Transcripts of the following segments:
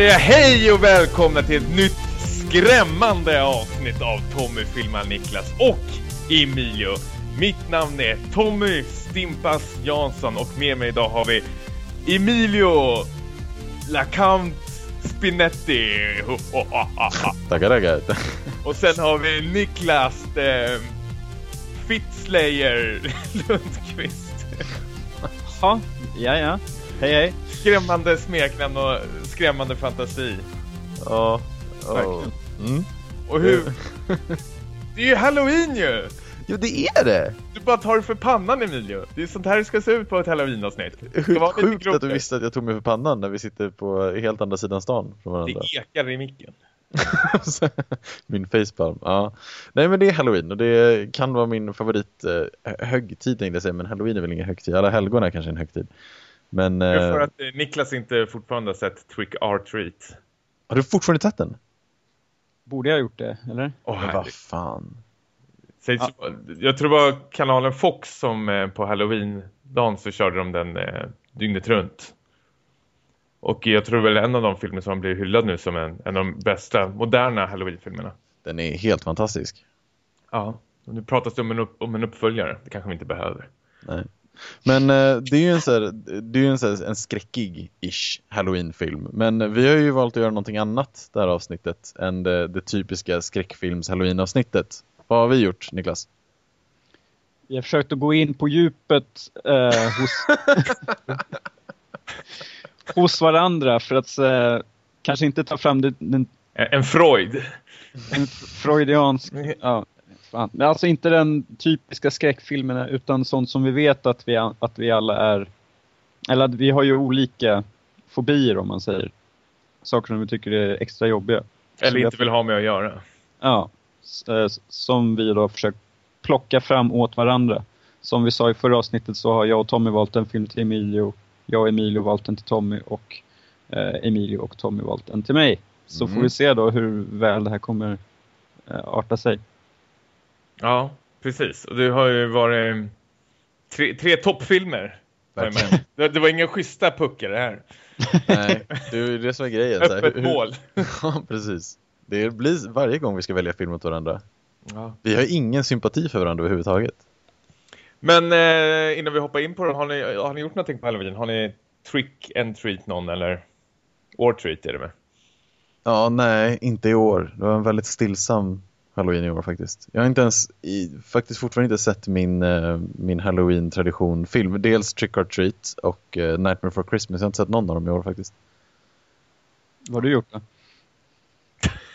Säger jag hej och välkomna till ett nytt skrämmande avsnitt av Tommy filmar Niklas och Emilio. Mitt namn är Tommy Stimpas Jansson och med mig idag har vi Emilio LaCount Spinetti. Tackar, tackar. Och sen har vi Niklas eh, Fitzlayer Lundqvist. Ja, ja, ja. Hej, hej. Skrämmande smeknamn och skrämmande fantasi. Ja. ja. Verkligen. Mm. Och hur... Det är ju Halloween ju! Jo, det är det! Du bara tar det för pannan Emilio. Det är sånt här det ska se ut på ett Halloween-avsnitt. Sjukt sjukt att du visste att jag tog mig för pannan när vi sitter på helt andra sidan stan från varandra. Det ekar i micken. min facepalm, ja. Nej men det är Halloween och det kan vara min favorit eh, högtid tänkte jag säga, men Halloween är väl ingen högtid. Alla helgon är kanske en högtid. Men Det är eh, för att eh, Niklas inte fortfarande har sett Trick or Treat. har du fortfarande sett den? Borde jag ha gjort det, eller? Åh, men vad fan. Sägs, Jag tror det var kanalen Fox som eh, på Halloween-dagen så körde de den eh, dygnet runt. Och jag tror väl en av de filmer som blir hyllad nu som en, en av de bästa moderna Halloween-filmerna. Den är helt fantastisk. Ja. Och nu pratas det om en, upp, om en uppföljare. Det kanske vi inte behöver. Nej. Men eh, det är ju en, så här, det är ju en, så här, en skräckig-ish Halloween-film. Men vi har ju valt att göra någonting annat det här avsnittet än det, det typiska skräckfilms Halloween-avsnittet. Vad har vi gjort, Niklas? Vi har försökt att gå in på djupet eh, hos, hos varandra för att eh, kanske inte ta fram den En, en Freud. en freudiansk... Ja, fan. Alltså inte den typiska skräckfilmerna utan sånt som vi vet att vi, att vi alla är... Eller att vi har ju olika fobier om man säger. Saker som vi tycker är extra jobbiga. Eller inte vill ha med att göra. Ja, eh, som vi då försökt plocka fram åt varandra. Som vi sa i förra avsnittet så har jag och Tommy valt en film till Emilio. Jag och Emilio valt en till Tommy och eh, Emilio och Tommy valt en till mig. Så Mm. får vi se då hur väl det här kommer eh, arta sig. Ja, precis. Och det har ju varit tre, tre toppfilmer. Det, det var inga schyssta puckar det här. Nej, det är det som är grejen. Öppet mål. Ja, precis. Det blir varje gång vi ska välja film åt varandra. Ja. Vi har ingen sympati för varandra överhuvudtaget. Men eh, innan vi hoppar in på det, har ni, har ni gjort någonting på Halloween? Har ni trick and treat någon eller or treat är det med? Ja, nej, inte i år. Det var en väldigt stillsam Halloween i år faktiskt. Jag har inte ens, i, faktiskt fortfarande inte sett min, eh, min Halloween-tradition-film. Dels Trick or Treat och eh, Nightmare Before Christmas. Jag har inte sett någon av dem i år faktiskt. Vad har du gjort då?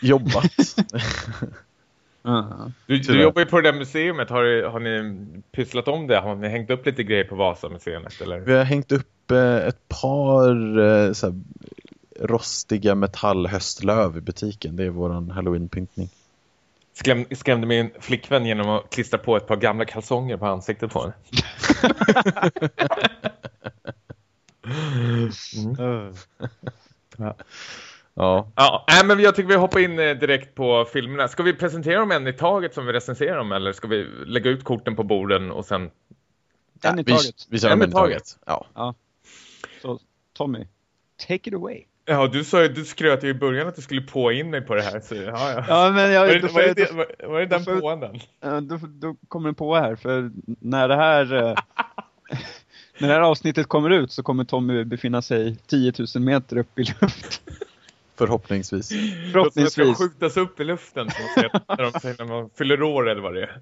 Jobbat. Du, du jobbar ju på det där museet. Har, du- har ni pysslat om det? Har ni hängt upp lite grejer på Vasamuseet? Eller? Vi har hängt upp eh, ett par eh, så här, rostiga metallhöstlöv i butiken. Det är våran Halloween-pyntning. Skräm, skrämde min flickvän genom att klistra på ett par gamla kalsonger på ansiktet på henne. Ja, Ja, nej, men jag tycker vi hoppar in eh, direkt på filmerna. Ska vi presentera dem en i taget som vi recenserar dem? Eller ska vi lägga ut korten på borden och sen... En i vi, taget. vi kör En i taget. taget. Ja. Så Tommy, take it away. Ja, du sa du skröt ju i början att du skulle på in mig på det här. Så, ja, ja. Ja, men Var jag, var, det, jag, det, då, var, var det den då får- påanden? Ja, då, då kommer den på här, för när det här eh, när det här avsnittet kommer ut så kommer Tommy befinna sig 10 000 meter upp i luft. Förhoppningsvis. Förhoppningsvis. ska skjutas upp i luften när, de säger när man fyller år eller vad det är.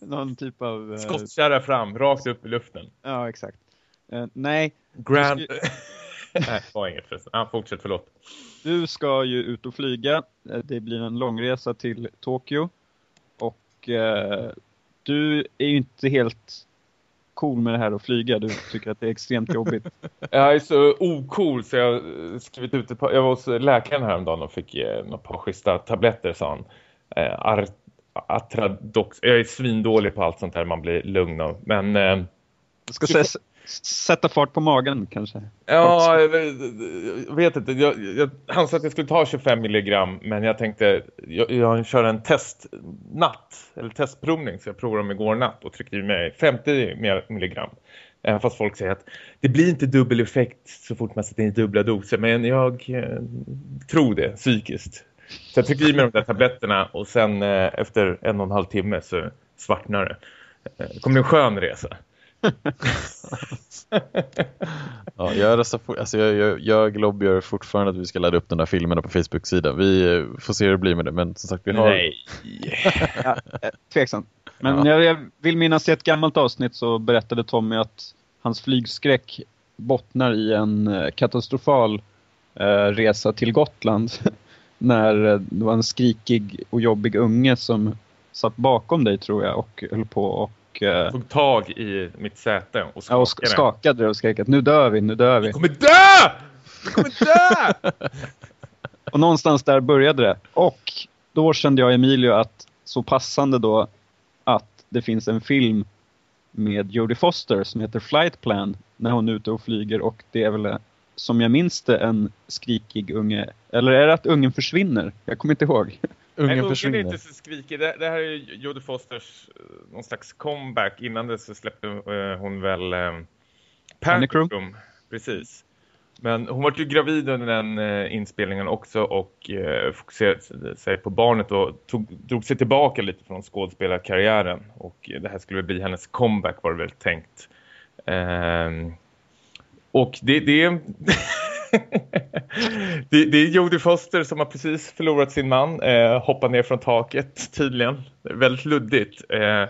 Någon typ av... eh, Skottkärra fram, rakt upp i luften. Ja, exakt. Eh, nej, Grand... Nej, det var inget förresten. Ja, fortsätt, förlåt. du ska ju ut och flyga. Eh, Det blir en långresa till Tokyo. Och eh, du är ju inte helt cool med det här att flyga. Du tycker att det är extremt jobbigt. Jag är så ocool så jag har skrivit ut ett par, Jag var hos läkaren häromdagen och fick eh, några par schyssta tabletter, sa han. Eh, Ar Atradox. Jag är svindålig på allt sånt här, man blir lugn av. Men... Eh, Jag ska säga, sätta fart på magen kanske. Ja, jag vet inte. Jag, jag, han sa att jag skulle ta 25 milligram, men jag tänkte, jag, jag kör en testnatt, eller testprovning, så jag provade dem igår natt och tryckte i mig 50 milligram. Även fast folk säger att det blir inte dubbel effekt så fort man sätter in dubbla doser. Men jag eh, tror det psykiskt. Så jag trycker i mig de där tabletterna och sen eh, efter en och en halv timme så svartnar det. Eh, det kommer en skön resa. ja, jag, röstar på, alltså jag, jag, jag lobbyar fortfarande att vi ska ladda upp de där filmerna på Facebook-sidan. Vi eh, får se hur det blir med det, men som sagt vi har... Nej! ja, eh, tveksamt. Men ja. jag, jag, vill minnas i ett gammalt avsnitt så berättade Tommy att hans flygskräck bottnar i en eh, katastrofal eh, resa till Gotland. när det var en skrikig och jobbig unge som satt bakom dig tror jag och höll på och uh, tog tag i mitt säte och skakade. Ja, och skakade och skrek att nu dör vi, nu dör vi. Vi kommer dö! Vi kommer dö! och någonstans där började det. Och då kände jag Emilio att så passande då att det finns en film med Jodie Foster som heter Flight Plan när hon är ute och flyger och det är väl som jag minns det en skrikig unge. Eller är det att ungen försvinner? Jag kommer inte ihåg. Ungen Nej, försvinner. är inte så skrikig. Det, det här är Jodie Fosters uh, någon slags comeback. Innan det så släppte uh, hon väl um, Panic Room. Precis. Men hon var ju gravid under den uh, inspelningen också och uh, fokuserade sig på barnet och tog, drog sig tillbaka lite från skådespelarkarriären. Och det här skulle bli hennes comeback var det väl tänkt. Um, och det, det det, det, är Jodie Foster som har precis förlorat sin man. Eh, hoppar ner från taket tydligen. Väldigt luddigt. Eh,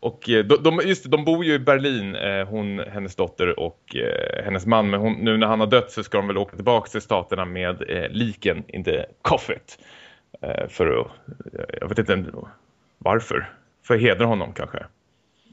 och eh, de, de, just de bor ju i Berlin, eh, hon, hennes dotter och eh, hennes man. Men hon, nu när han har dött så ska de väl åka tillbaka till staterna med eh, liken, inte koffet. Eh, för att, jag vet inte varför. För att hedra honom kanske.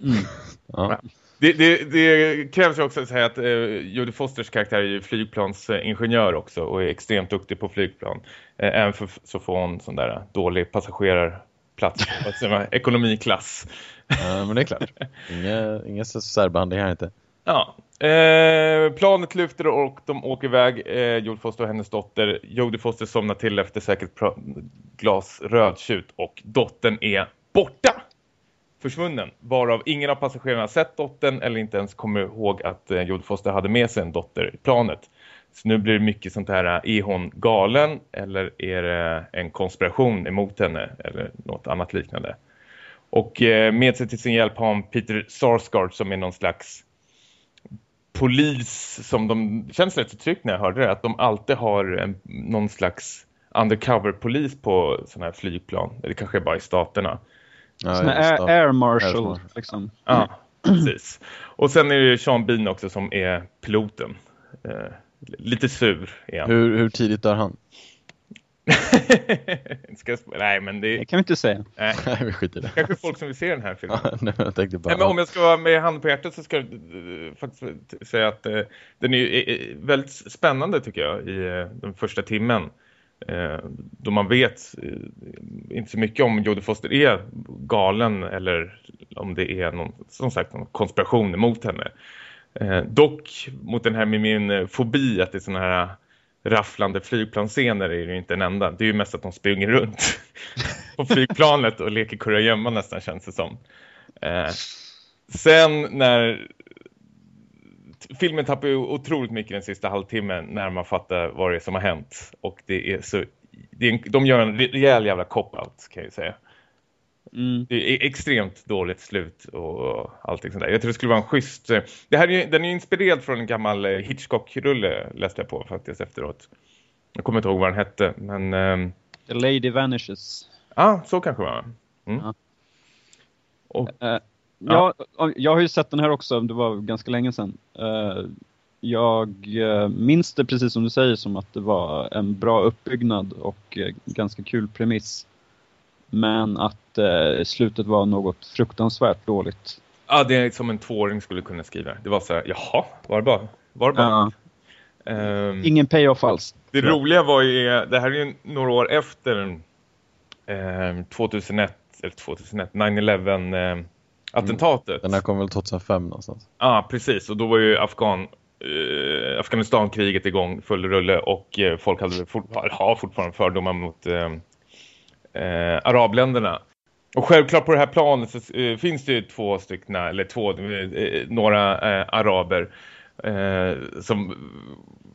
Mm. Ja. Det, det, det, krävs ju också att säga att eh, Jodie Fosters karaktär är ju flygplansingenjör också och är extremt duktig på flygplan. Eh, även för, så får hon sån där dålig passagerarplats, alltså, ekonomiklass. Ja, men det är klart. Inga, inga särbehandling här inte. Ja, eh, planet lyfter och de åker iväg. Eh, Jodie Foster och hennes dotter. Jodie Foster somnar till efter säkert glas rödtjut och dottern är borta försvunnen. Varav ingen av passagerarna sett dottern eller inte ens kommer ihåg att eh, Jodie Foster hade med sig en dotter i planet. Så nu blir det mycket sånt här, eh, är hon galen eller är det en konspiration emot henne eller något annat liknande. Och eh, med sig till sin hjälp har hon Peter Sarsgaard som är någon slags polis som de känns rätt så tryggt när jag hörde det. Att de alltid har en, någon slags undercover-polis på sådana här flygplan. Det kanske är bara i staterna. Ja, air, air, Marshal. Air liksom. Ja, precis. Och sen är det Sean Bean också som är piloten. Eh, lite sur han. Hur, hur tidigt dör han? Ska nej, men det... det kan vi inte säga. Nej, vi skiter det. Kanske folk som vill se den här filmen. nej, jag tänkte bara... nej, men om jag ska vara med hand på hjärtat så ska jag uh, faktiskt säga att uh, den är uh, väldigt spännande tycker jag i den första timmen. Eh, då man vet eh, inte så mycket om Jodie Foster är galen eller om det är någon, som sagt, någon konspiration emot henne. Eh, dock mot den här med min eh, fobi att det är sådana här eh, rafflande flygplanscener är det ju inte en enda. Det är ju mest att de springer runt på flygplanet och leker kurragömma nästan känns det som. Eh, sen när filmen tappar ju otroligt mycket den sista halvtimmen när man fattar vad det är som har hänt. Och det är så, det är en, de gör en rejäl jävla cop-out kan jag säga. Mm. Det är extremt dåligt slut och allting sånt där. Jag tror det skulle vara en schysst... Det här är, den är inspirerad från en gammal eh, Hitchcock-rulle läste jag på faktiskt efteråt. Jag kommer inte ihåg vad den hette, men... Um... The Lady Vanishes. Ja, ah, så kanske var mm. ja. Och, uh, Ja. Jag, jag har ju sett den här också, det var ganska länge sedan. Eh, jag eh, minns det precis som du säger som att det var en bra uppbyggnad och eh, ganska kul premiss. Men att slutet var något fruktansvärt dåligt. Ja, det är som en tvååring skulle kunna skriva. Det var så här, jaha, var det bara? Var det bara? Ja. Um, Ingen payoff alls. Det roliga var ju, det här är ju några år efter eh, 2001, eller 2001, 9-11 eh, attentatet. Mm. Den här kom väl 2005 någonstans. Ja, ah, precis. Och då var ju Afghan, eh, Afghanistan-kriget igång full rulle och eh, folk hade fort, har fortfarande fördomar mot eh, eh, arabländerna. Och självklart på det här planet så uh, finns det ju två stycken, eller två, uh, några araber som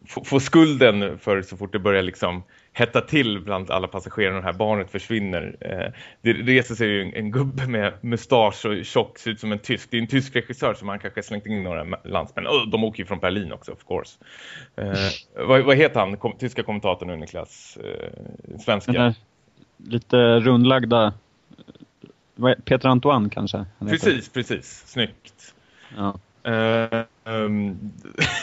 får skulden för så fort det börjar liksom hetta till bland alla passagerare och det här barnet försvinner. Eh, det reser sig ju en, en, gubbe med mustasch och tjock, ser ut som en tysk. Det är en tysk regissör som han kanske slängt in några landsmän. Oh, de åker ju från Berlin också, of course. Eh, vad, vad, heter han, kom, tyska kommentatorn nu, Niklas? Eh, svenska. lite rundlagda... Peter Antoine kanske? Precis, precis. Snyggt. Ja. Um,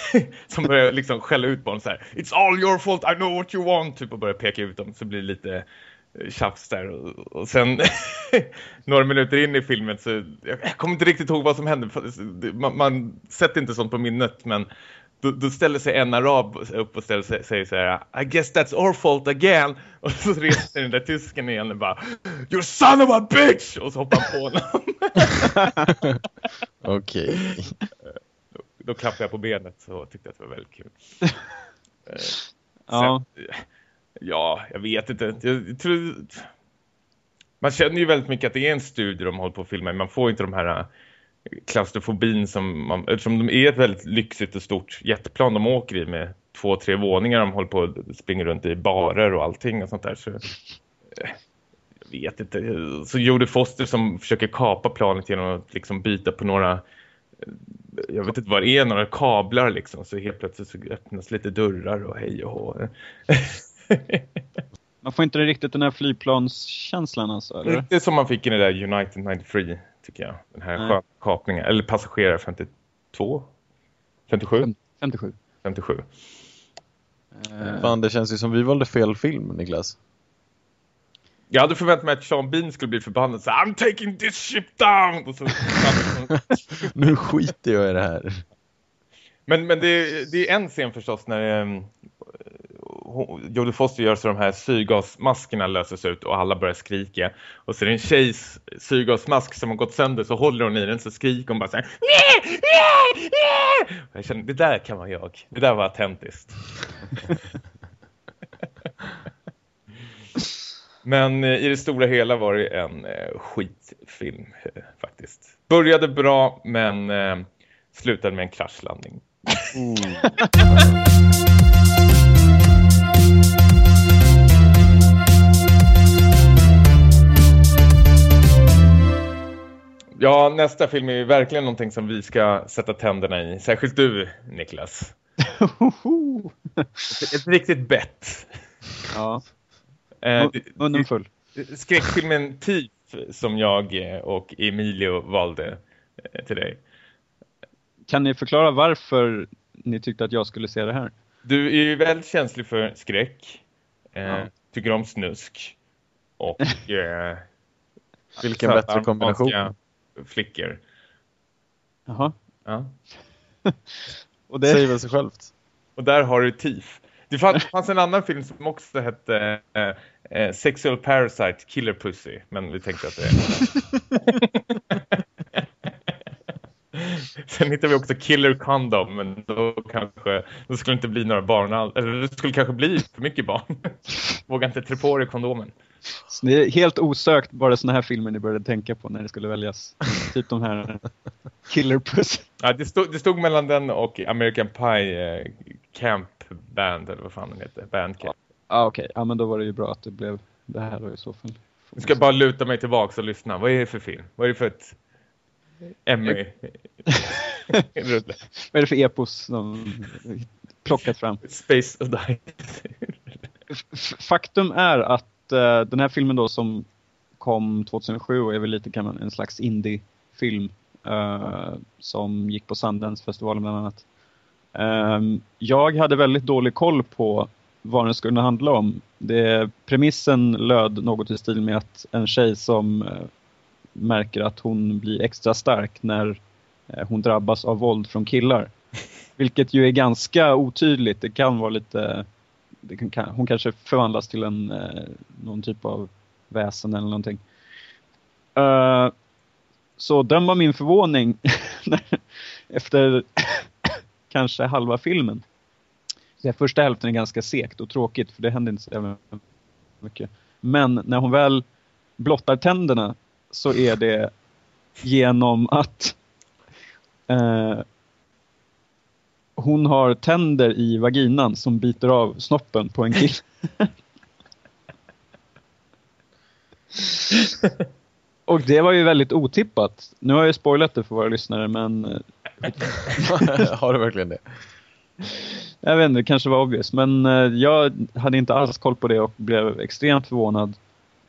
som börjar liksom skälla ut barn så här. It's all your fault, I know what you want. Typ och börjar peka ut dem så blir det lite eh, tjafs där. Och, och sen några minuter in i filmen så jag kommer inte riktigt ihåg vad som hände. Man, man sätter inte sånt på minnet men då, då, ställer sig en arab upp och ställer sig, säger så här I guess that's our fault again. Och så reser sig den där tysken igen och bara You son of a bitch! Och så hoppar han på honom. Okej. Okay. Då, då klappade jag på benet och tyckte att det var väldigt kul. Eh, ja. ja, jag vet inte. Jag tror... Man känner ju väldigt mycket att det är en studie de håller på att filma. Men man får inte de här klaustrofobin som man, eftersom de är ett väldigt lyxigt och stort jetplan de åker i med två, tre våningar de håller på att springa runt i barer och allting och sånt där så eh, jag vet inte så Jodie Foster som försöker kapa planet genom att liksom byta på några eh, jag vet inte vad det är, några kablar liksom så helt plötsligt så öppnas lite dörrar och hej och hå. Man får inte riktigt den här flygplanskänslan alltså, eller? Inte som man fick i det där United 93 tycker jag. Den här Nej. kapningen. Eller passagerare 52? 57? 57. 57. Uh, Fan, det känns ju som vi valde fel film, Niklas. Jag hade förväntat mig att Sean Bean skulle bli förbannad. Så, I'm taking this ship down! Och så, nu skiter jag i det här. Men, men det, det är en scen förstås när um, Jodie Foster gör så de här syrgasmaskerna löses ut och alla börjar skrika. Och så är det en tjejs syrgasmask som har gått sönder så håller hon i den så skriker hon bara så här. Och jag känner, det där kan vara jag. Det där var autentiskt. Men eh, i det stora hela var det en eh, skitfilm eh, faktiskt. Började bra men slutade med en kraschlandning. Mm. Ja, nästa film är ju verkligen någonting som vi ska sätta tänderna i. Särskilt du, Niklas. ett, ett riktigt bett. Ja. Eh, Munnen full. Skräckfilmen Typ som jag och Emilio valde eh, till dig. Kan ni förklara varför ni tyckte att jag skulle se det här? Du är ju väldigt känslig för skräck. Eh, ja. Tycker om snusk. Och... Eh, Vilken bättre kombination flickor. Jaha. Ja. och det säger väl sig självt. Och där har du TIF. Det fanns, fanns en annan film som också hette eh, eh, Sexual Parasite Killer Pussy. Men vi tänkte att det Sen hittade vi också Killer Condom. Men då kanske då skulle det inte bli några barn. Eller det skulle kanske bli för mycket barn. Vågar inte trä på dig kondomen. Så det är helt osökt bara såna här filmer ni började tänka på när det skulle väljas. typ de här Killer Puss. Ja, det stod, det stod mellan den och American Pie eh, Camp Band eller vad fan den heter. Bandcamp. Ja, okej. Okay. Ja, men då var det ju bra att det blev det här då i så fall. Jag ska bara luta mig tillbaka och lyssna. Vad är det för film? Vad är det för ett Emmy? Vad är det för epos som plockat fram? Space. Faktum är att uh, den här filmen då som kom 2007 och är väl lite kan man, en slags indie-film uh, som gick på Sundance-festivalen bland annat. Um, jag hade väldigt dålig koll på vad den skulle handla om. Det, premissen löd något i stil med att en tjej som uh, märker att hon blir extra stark när hon drabbas av våld från killar. Vilket ju är ganska otydligt. Det kan vara lite kan, hon kanske förvandlas till en eh, någon typ av väsen eller någonting. Uh, så den var min förvåning efter kanske halva filmen. Så första hälften är ganska sekt och tråkigt för det händer inte så mycket. Men när hon väl blottar tänderna så är det genom att eh, hon har tänder i vaginan som biter av snoppen på en kille. Och det var ju väldigt otippat. Nu har jag spoilat det för våra lyssnare men eh, Har du verkligen det? jag vet inte, det kanske var obvious. Men eh, jag hade inte alls koll på det och blev extremt förvånad.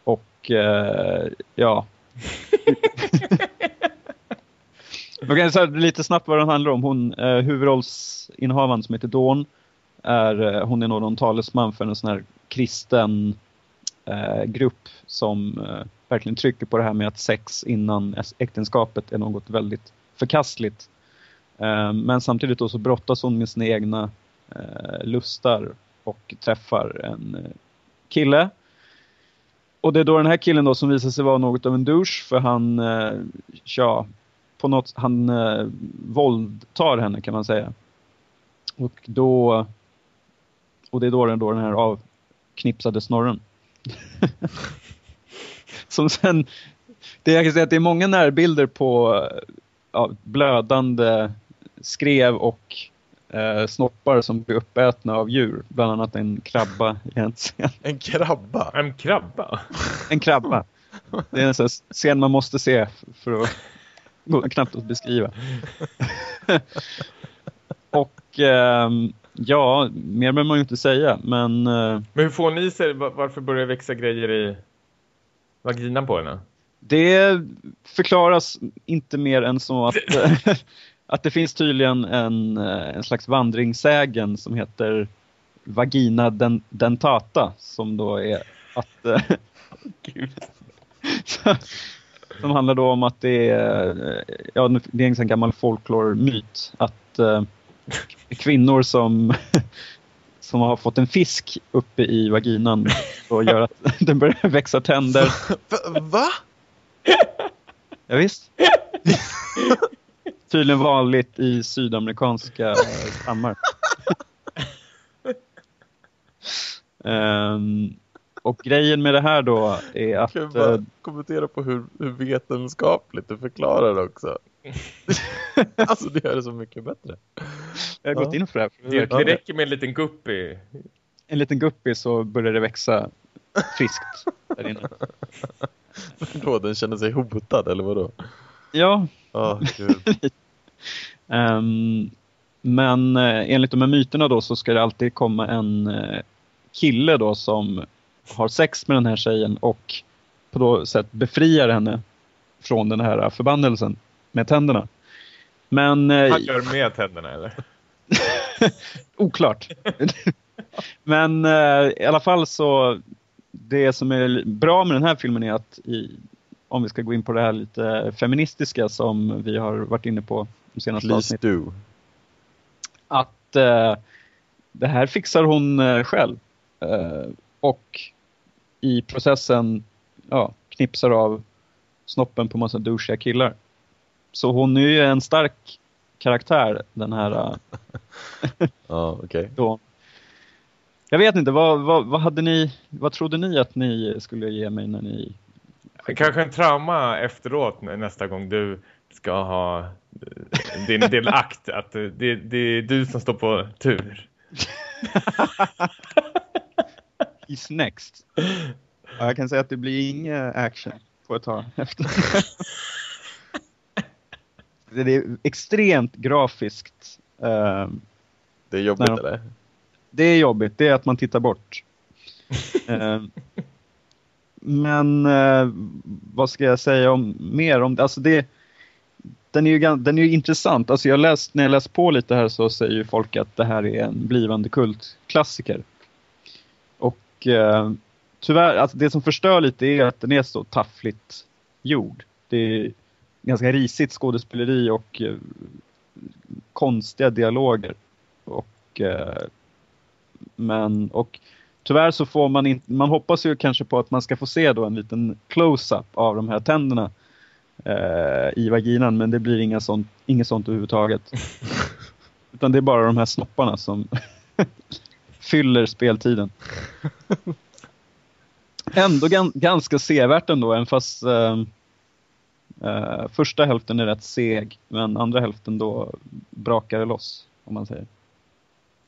Och eh, ja. Jag så lite snabbt vad den handlar om. Hon, eh, huvudrollsinnehavaren som heter Dawn, är, eh, hon är någon talesman för en sån här kristen eh, grupp som eh, verkligen trycker på det här med att sex innan äktenskapet är något väldigt förkastligt. Eh, men samtidigt då så brottas hon med sina egna eh, lustar och träffar en eh, kille. Och det är då den här killen då som visar sig vara något av en douche för han, eh, ja, på något, han eh, våldtar henne kan man säga. Och då, och det är då den, då den här avknipsade snorren. som sen, det jag kan säga att det är många närbilder på ja, blödande skrev och eh, snoppar som blir uppätna av djur. Bland annat en krabba i en scen. En krabba? En krabba? En krabba. Det är en sån scen man måste se för att går knappt att beskriva. och ehm, ja, mer behöver man ju inte säga, men... eh, Men hur får ni sig, va- varför börjar det växa grejer i vaginan på henne? Det förklaras inte mer än så att, att det finns tydligen en, eh, en slags vandringssägen som heter vagina den, dentata som då är att eh, som handlar då om att det är, eh, ja, det är en gammal folklore-myt att eh, kvinnor som som har fått en fisk uppe i vaginan och gör att den börjar växa tänder. Va? Ja, visst. Tydligen vanligt i sydamerikanska stammar. Ehm, och grejen med det här då är att... Kan bara eh, kommentera på hur, hur vetenskapligt du förklarar det också? alltså det gör det så mycket bättre. jag har gått in för det här. Det, räcker med en liten guppy. En liten guppy så börjar det växa friskt där inne. Då den känner sig hotad eller vadå? Ja, Ja, Ehm, men eh, enligt de här myterna då så ska det alltid komma en eh, kille då som har sex med den här tjejen och på då sätt befriar henne från den här förbannelsen med tänderna. Men eh, Han gör med tänderna eller? oklart. Men i alla fall så det som är bra med den här filmen är att i, om vi ska gå in på det här lite feministiska som vi har varit inne på de senaste Please avsnitten. do. att eh, det här fixar hon eh, själv. Eh, och i processen ja, knipsar av snoppen på massa douchiga killar. Så hon är ju en stark karaktär, den här eh, Ja, okej. då. Jag vet inte, vad, vad, vad hade ni, vad trodde ni att ni skulle ge mig när ni Kanske en trauma efteråt nä- nästa gång du ska ha eh, din delakt. Att eh, det, det är du som står på tur. He's next. Ja, jag kan säga att det blir ingen action på ett tag efter. det är extremt grafiskt. Eh, Det är jobbigt Nej. eller? Det är jobbigt, det är att man tittar bort. Men eh, vad ska jag säga om mer om det? Alltså det den är ju den är ju intressant. Alltså jag läst, när jag läst på lite här så säger ju folk att det här är en blivande kultklassiker. Och eh, tyvärr, alltså det som förstör lite är att den är så taffligt gjord. Det är ganska risigt skådespeleri och eh, konstiga dialoger. Och eh, men och tyvärr så får man inte, man hoppas ju kanske på att man ska få se då en liten close-up av de här tänderna eh, i vaginan men det blir inga sånt, inget sånt överhuvudtaget. Utan det är bara de här snopparna som fyller speltiden. Ändå gan, ganska sevärt ändå, även fast eh, Eh, första hälften är rätt seg, men andra hälften då brakar det loss, om man säger.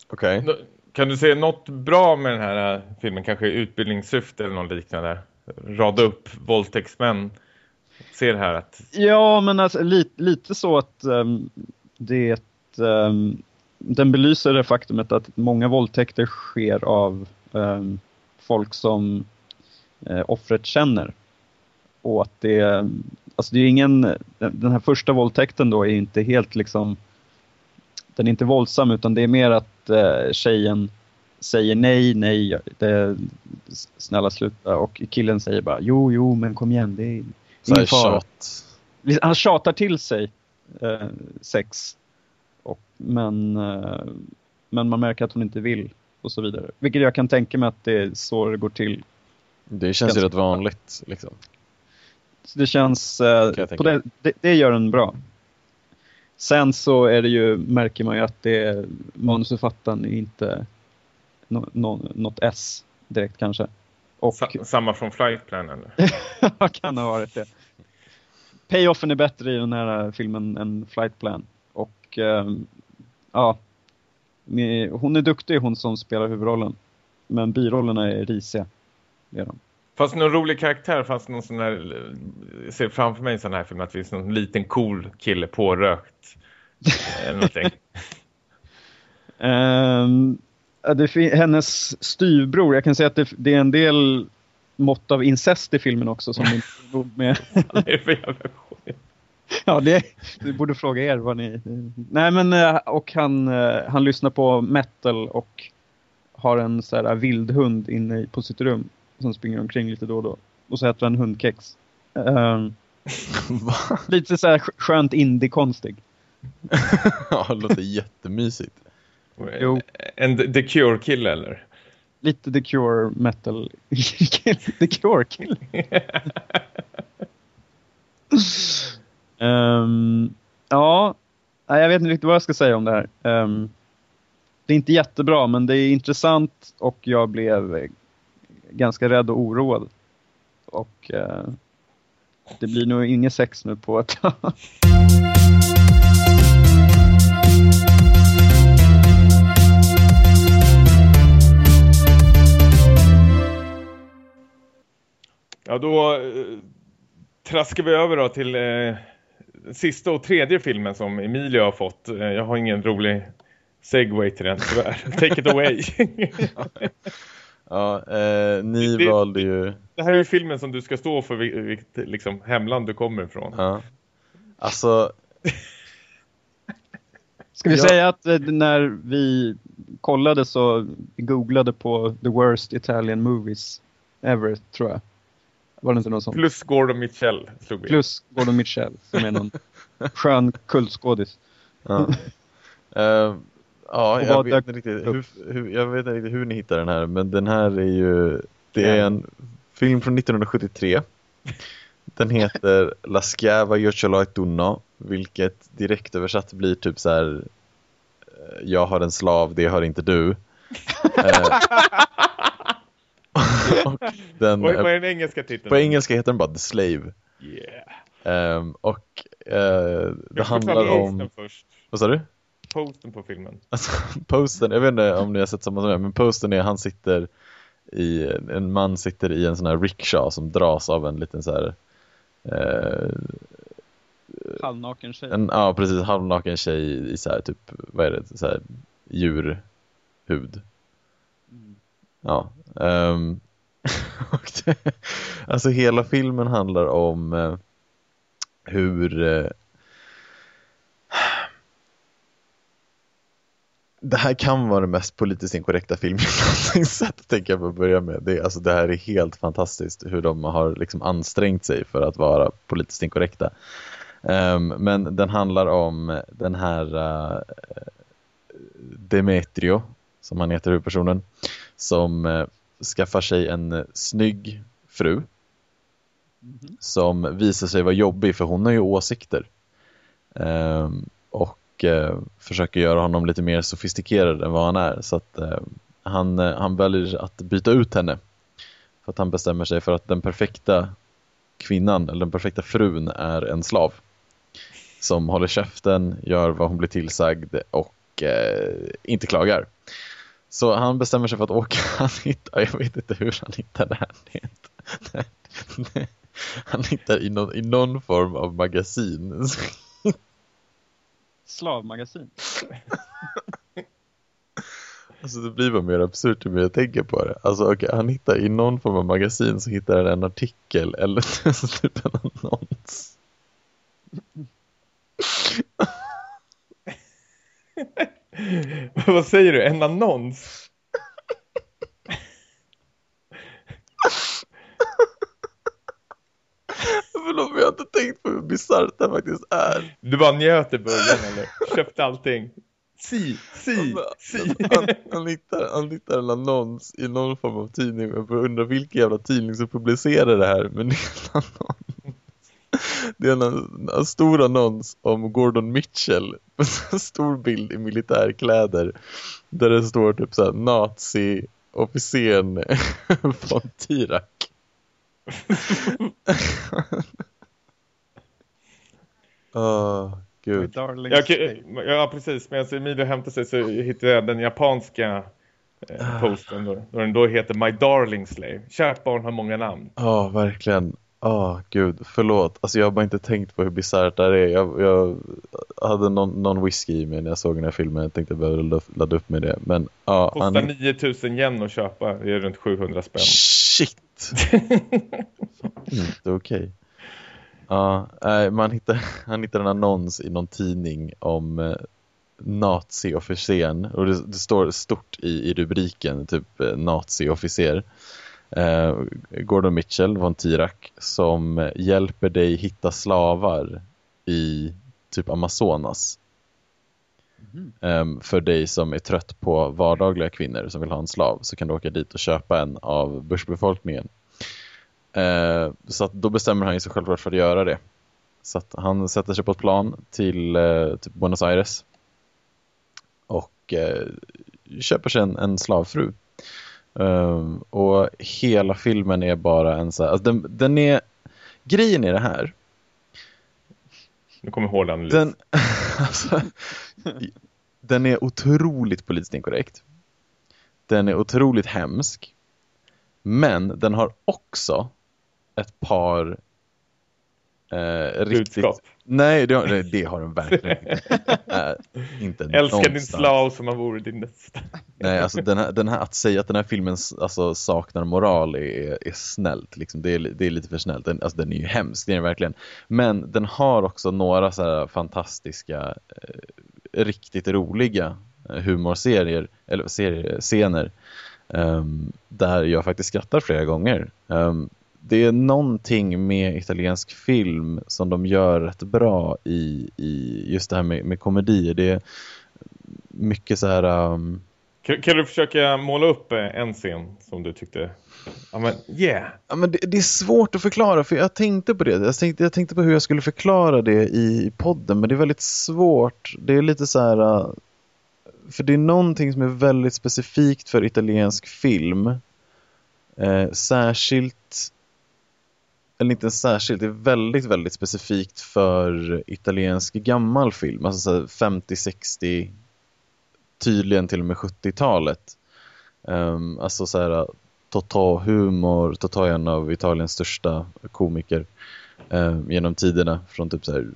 Okej. Nå- kan du se något bra med den här eh, filmen? Kanske utbildningssyfte eller något liknande? Rada upp våldtäktsmän. Ser här att... Ja, men alltså, lite, lite så att um, det Um, den belyser det faktumet att många våldtäkter sker av um, folk som uh, offret känner. Och att det, alltså det är ingen, den här första våldtäkten då är inte helt liksom, den är inte våldsam utan det är mer att eh, tjejen säger nej, nej, det, snälla sluta och killen säger bara jo, jo, men kom igen, det är ingen fara. Han tjatar till sig eh, sex. Och, men, eh, men man märker att hon inte vill och så vidare. Vilket jag kan tänka mig att det är så det går till. Det känns ju Ganska rätt vanligt liksom. Så det känns, eh, det, det, det gör den bra. Sen så är det ju, märker man ju att det är, manusförfattaren är inte no, no, något S direkt kanske. Och Sa samma från Flight Plan eller? kan ha varit det. Payoffen är bättre i den här filmen än Flight Plan. Och ehm, ja, hon är duktig hon som spelar huvudrollen. Men birollerna är risiga. Det är de. Fast någon rolig karaktär, fast någon sån här... Ser framför mig en sån här film att det finns någon liten cool kille pårökt. Eller någonting. Ehm, ja, det, hennes styvbror, jag kan säga att det, det är en del mått av incest i filmen också som inte med. Det? Ja, det, du borde fråga er vad ni... Nej, men eh, och han, eh, han lyssnar på metal och har en så här vildhund inne på sitt rum som springer omkring lite då och då. Och så äter han hundkex. Um, lite så här sk- skönt indie-konstig. ja, det låter jättemysigt. Jo. En The Cure-kille eller? Lite The Cure metal. The Cure-kille. Ehm, ja, jag vet inte riktigt vad jag ska säga om det här. Ehm, det är inte jättebra, men det är intressant och jag blev ganska rädd och oroad. Och eh, det blir nog inget sex nu på ett tag. Ja, då eh, traskar vi över då till eh, sista och tredje filmen som Emilio har fått. Eh, jag har ingen rolig segway till den tyvärr. Take it away. Ja, eh, ni Det- valde ju... det här är ju filmen som du ska stå för vil- vilket liksom, hemland du kommer ifrån. Ja. Alltså, Ska vi Ja. säga att eh, när vi kollade så vi googlade på the worst Italian movies ever, tror jag. Var det inte något sånt? Plus Gordon Mitchell slog vi. Plus Gordon Mitchell som är någon skön kultskådis. ja. Eh, ja, jag vet, inte riktigt, hur, hur, jag vet inte riktigt hur ni hittar den här, men den här är ju... Det är en film från 1973. Den heter La Schiava Yocholaitunno, vilket direkt översatt blir typ så här eh, Jag har en slav, det har inte du. Eh, den, vad är den engelska titeln? på engelska heter den bara The Slave. Yeah. Ehm, och eh, det handlar om... Vad sa du? Posten på filmen. Alltså, posten, jag vet inte om ni har sett samma som jag, men posten är han sitter i, en man sitter i en sån här rickshaw som dras av en liten så här eh, Halvnaken tjej. en, ja precis, halvnaken tjej i så här typ, vad är det, så här djurhud. Mm. Ja. och det, alltså hela filmen handlar om eh, hur Det här kan vara den mest politiskt inkorrekta film jag sett, tänker jag på att börja med. Det, är- alltså, det här är helt fantastiskt hur de har liksom ansträngt sig för att vara politiskt inkorrekta. Ehm, men den handlar om den här eh, Demetrio, som han heter huvudpersonen, som uh, skaffar sig en eh, snygg fru Mhm. som visar sig vara jobbig för hon har ju åsikter. Ehm, och eh, försöker göra honom lite mer sofistikerad än vad han är. Så att eh, han, eh, han väljer att byta ut henne. För att han bestämmer sig för att den perfekta kvinnan, eller den perfekta frun, är en slav. Som håller käften, gör vad hon blir tillsagd och eh, inte klagar. Så han bestämmer sig för att åka, han hittar, jag vet inte hur han hittar det här. Han hittar i någon, i någon form av magasin. Slavmagasin. Alltså det blir bara mer absurt ju mer jag tänker på det. Alltså okej, okay, han hittar i någon form av magasin så hittar han en artikel eller typ en annons. Vad säger du? En annons? Förlåt, men jag har inte tänkt på hur bisarrt det faktiskt är. Du bara njöt i början eller? Köpte allting. Si, si, si. Han, han, hittar, han hittar en annons i någon form av tidning. Jag undrar vilken jävla tidning som publicerar det här. Men det är en annons. Det är en, en stor annons om Gordon Mitchell. En stor bild i militärkläder. Där det står typ såhär nazi-officeren från Tirak. Åh, oh, gud. Jag, ja, precis. Medan Emilio hämtar sig så hittar jag den japanska eh, ah. posten. Då, då den då heter My Darling Slave. Kärt barn har många namn. Ja, oh, verkligen. Ja, oh, gud, förlåt. Alltså jag har bara inte tänkt på hur bisarrt det är. Jag, jag hade någon, någon whisky i mig när jag såg den här filmen. Jag tänkte behöva ladda upp med det. Men, ja, Kostar han... 9000 yen att köpa. Det är runt 700 spänn. Shit! inte okej. Okay. Ja, man hittar, han hittar en annons i någon tidning om eh, nazi-officeren. Och det, det, står stort i, i rubriken, typ naziofficer nazi-officer. Eh, Gordon Mitchell von Tirak som eh, hjälper dig hitta slavar i typ Amazonas. Mm. Um, för dig som är trött på vardagliga kvinnor som vill ha en slav så kan du åka dit och köpa en av börsbefolkningen. Uh, ehm, så då bestämmer han sig självklart för att göra det. Så att han sätter sig på ett plan till uh, typ Buenos Aires och uh, köper sig en, en slavfru. Um, och hela filmen är bara en så här, alltså den, den är, grejen i det här. Nu kommer hård analys. Den, alltså, den är otroligt politiskt inkorrekt. Den är otroligt hemsk. Men den har också ett par eh, riktigt... Nej, det har, det har den verkligen inte. äh, inte Älskar någonstans. din slav som har vore din nästa. Nej, alltså den här, den här, att säga att den här filmen alltså, saknar moral är, är snällt. Liksom. Det, är, det är lite för snällt. Den, alltså, den är ju hemsk, det är den verkligen. Men den har också några så här fantastiska, eh, riktigt roliga eh, humorserier, eller serier, scener. Um, där jag faktiskt skrattar flera gånger. Um, det är någonting med italiensk film som de gör rätt bra i, i just det här med, med komedier. Det är mycket så här... Um... Kan, kan, du försöka måla upp eh, en scen som du tyckte... Ja men, yeah! Ja, men det, det, är svårt att förklara för jag tänkte på det. Jag tänkte, jag tänkte på hur jag skulle förklara det i podden men det är väldigt svårt. Det är lite så här... Uh, för det är någonting som är väldigt specifikt för italiensk film. Eh, särskilt eller inte särskilt, det är väldigt, väldigt specifikt för italiensk gammal film, alltså 50-60, tydligen till och med 70-talet. Um, ehm, alltså så här, Totò-humor, Totò är en av Italiens största komiker um, genom tiderna, från typ så här,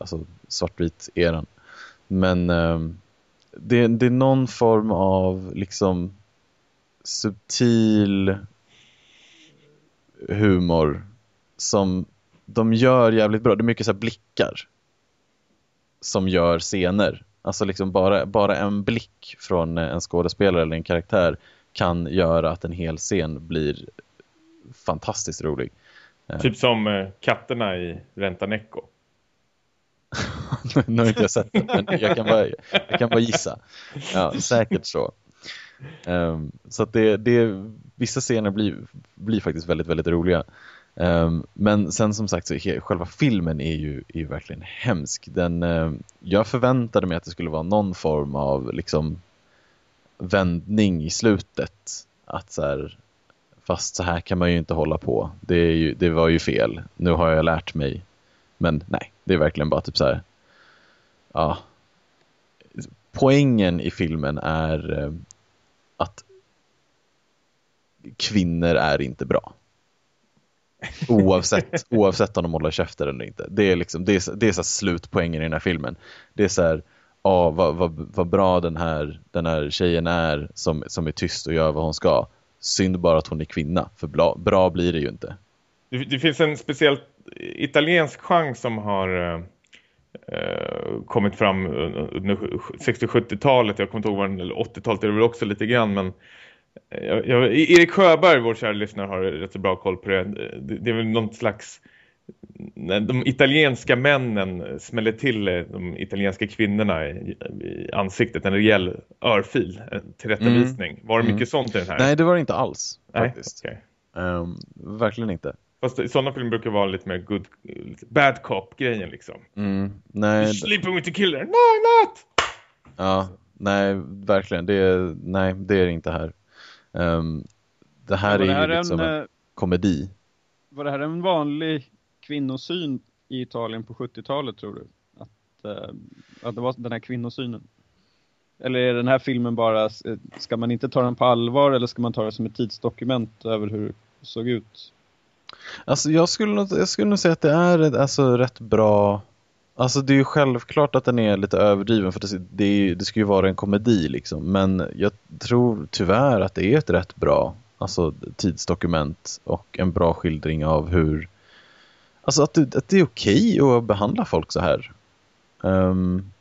alltså svartvit-eran. Men um, det, det är någon form av liksom subtil humor som de gör jävligt bra. Det är mycket så blickar som gör scener. Alltså liksom bara, bara en blick från en skådespelare eller en karaktär kan göra att en hel scen blir fantastiskt rolig. Eh. Typ som eh, katterna i Renta Necco. nu har inte jag sett det, men jag kan bara, jag kan bara gissa. Ja, säkert så. Um, så att det, det, vissa scener blir, blir faktiskt väldigt, väldigt roliga. Um, men sen som sagt så är själva filmen är ju, är ju verkligen hemsk. Den, uh, jag förväntade mig att det skulle vara någon form av liksom vändning i slutet. Att så här, fast så här kan man ju inte hålla på. Det, är ju, det var ju fel. Nu har jag lärt mig. Men nej, det är verkligen bara typ så här. Ja. Poängen i filmen är uh, att kvinnor är inte bra. Oavsett, oavsett om de håller käften eller inte. Det är, liksom, det är, det är så slutpoängen i den här filmen. Det är så här, ah, vad, vad, vad bra den här, den här tjejen är som, som är tyst och gör vad hon ska. Synd bara att hon är kvinna, för bra, bra blir det ju inte. Det, det finns en speciell italiensk genre som har eh, eh kommit fram under 60-70-talet. Jag kommer inte ihåg vad eller 80-talet är det väl också lite grann, men jag, jag, Erik Sjöberg, vår kära lyssnare, har rätt så bra koll på det. Det, det är väl någon slags när de italienska männen smäller till de italienska kvinnorna i, i ansiktet, en rejäl örfil, en tillrättavisning. Mm. Var det mycket mm. sånt i den här? Nej, det var det inte alls faktiskt. Nej, okay. um, ehm, verkligen inte. Fast i sådana filmer brukar vara lite mer good, bad cop-grejen liksom. Mm, nej. You're sleeping with the killer. No, I'm not! Ja, nej, verkligen. Det är, nej, det är det inte här. Um, det här är ju liksom en, en eh, komedi. Var det här en vanlig kvinnosyn i Italien på 70-talet tror du? Att, uh, att det var den här kvinnosynen? Eller är den här filmen bara, eh, ska man inte ta den på allvar eller ska man ta det som ett tidsdokument över hur det såg ut? Alltså jag skulle, jag skulle nog säga att det är alltså, rätt bra Alltså det är ju självklart att den är lite överdriven för det, det, är, det ska ju vara en komedi liksom. Men jag tror tyvärr att det är ett rätt bra alltså, tidsdokument och en bra skildring av hur Alltså att det, att det är okej att behandla folk så här. Um,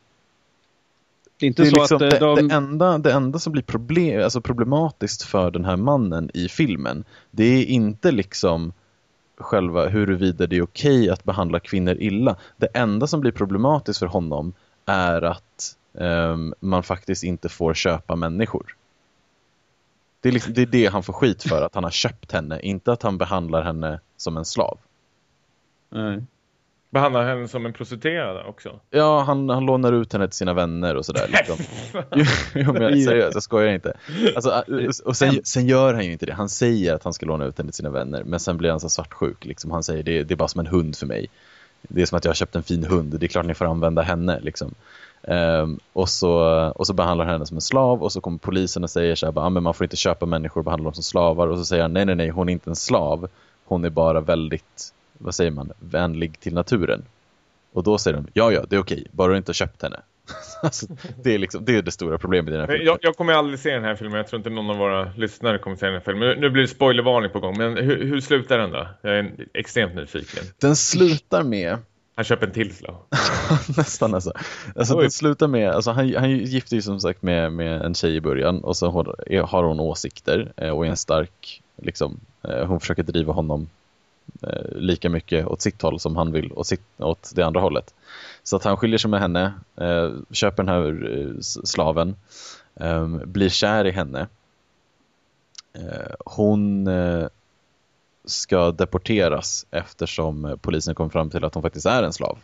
det är inte det är så liksom, att de... det, det, enda, det enda som blir problem, alltså problematiskt för den här mannen i filmen, det är inte liksom själva huruvida det är okej att behandla kvinnor illa. Det enda som blir problematiskt för honom är att um, man faktiskt inte får köpa människor. Det är, liksom, det är det han får skit för, att han har köpt henne, inte att han behandlar henne som en slav. Nej. Behandlar henne som en prostituerad också? Ja, han, han lånar ut henne till sina vänner och sådär. Liksom. jo, jo, men jag, seriöst, jag skojar inte. Alltså, och sen, sen gör han ju inte det. Han säger att han ska låna ut henne till sina vänner. Men sen blir han så svartsjuk. Liksom. Han säger det, det är bara som en hund för mig. Det är som att jag har köpt en fin hund. Det är klart ni får använda henne. Liksom. Um, och, så, och så behandlar han henne som en slav och så kommer polisen och säger så här, ah, men man får inte köpa människor och behandla dem som slavar. Och så säger han, nej nej nej, hon är inte en slav. Hon är bara väldigt vad säger man, vänlig till naturen. Och då säger de, ja ja, det är okej, bara du inte har köpt henne. alltså, det, är liksom, det är det stora problemet i den här filmen. Jag, jag, kommer aldrig se den här filmen, jag tror inte någon av våra lyssnare kommer se den här filmen. Nu blir det spoilervarning på gång, men hur, hur slutar den då? Jag är extremt nyfiken. Den slutar med han köper en till slav. Nästan alltså. alltså det slutar med, alltså han, han gifter ju som sagt med, med en tjej i början och så har, har hon åsikter eh, och är en stark, liksom, eh, hon försöker driva honom Eh, lika mycket åt sitt håll som han vill åt, sitt, åt det andra hållet. Så att han skiljer sig med henne, eh, köper den här eh, slaven, ehm, blir kär i henne. hon ska deporteras eftersom polisen kom fram till att hon faktiskt är en slav.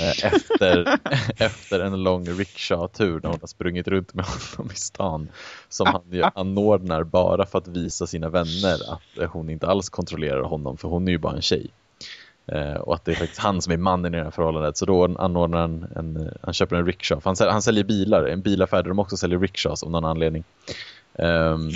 Eh, efter, efter en lång rickshaw-tur när hon har sprungit runt med honom i stan som han ju anordnar bara för att visa sina vänner att hon inte alls kontrollerar honom för hon är ju bara en tjej. Eh, och att det är faktiskt han som är mannen i det här förhållandet. Så då anordnar han en, han köper en rickshaw. Han säljer, han säljer bilar, en bilaffär där de också säljer rickshaws av någon anledning. Um,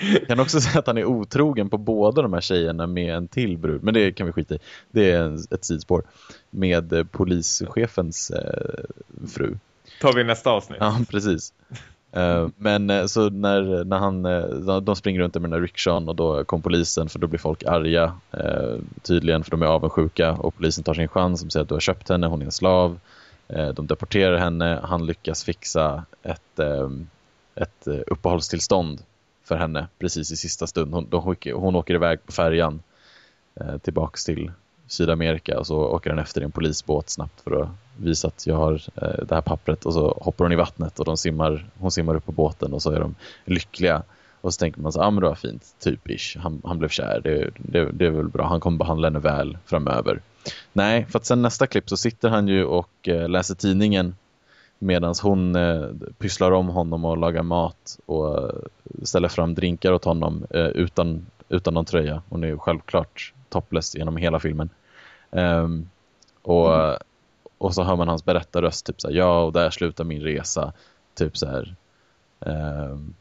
jag kan också säga att han är otrogen på båda de här tjejerna med en till brud. Men det kan vi skita i. Det är ett sidspår. Med eh, polischefens eh, fru. Tar vi nästa avsnitt. Ja, precis. Uh, men uh, så när, när han, de springer runt med den här rikshawn och då kom polisen för då blir folk arga tydligen för de är avundsjuka och polisen tar sin chans som säger att du har köpt henne, hon är en slav. de deporterar henne, han lyckas fixa ett, ett uppehållstillstånd för henne precis i sista stund. Hon, de, hon åker iväg på färjan eh, tillbaks till Sydamerika och så åker han efter en polisbåt snabbt för att visa att jag har eh, det här pappret och så hoppar hon i vattnet och de simmar, hon simmar upp på båten och så är de lyckliga. Och så tänker man så, ja ah, men det var fint, typisch, han, han blev kär, det, det, det är väl bra, han kommer behandla henne väl framöver. Nej, för att sen nästa klipp så sitter han ju och eh, läser tidningen Medan hon eh, pysslar om honom och lagar mat och eh, ställer fram drinkar åt honom eh, utan, utan någon tröja. Hon är ju självklart topless genom hela filmen. Ehm, och, Mm. och så hör man hans berättarröst, typ så här, ja och där slutar min resa. Typ så här. Ehm,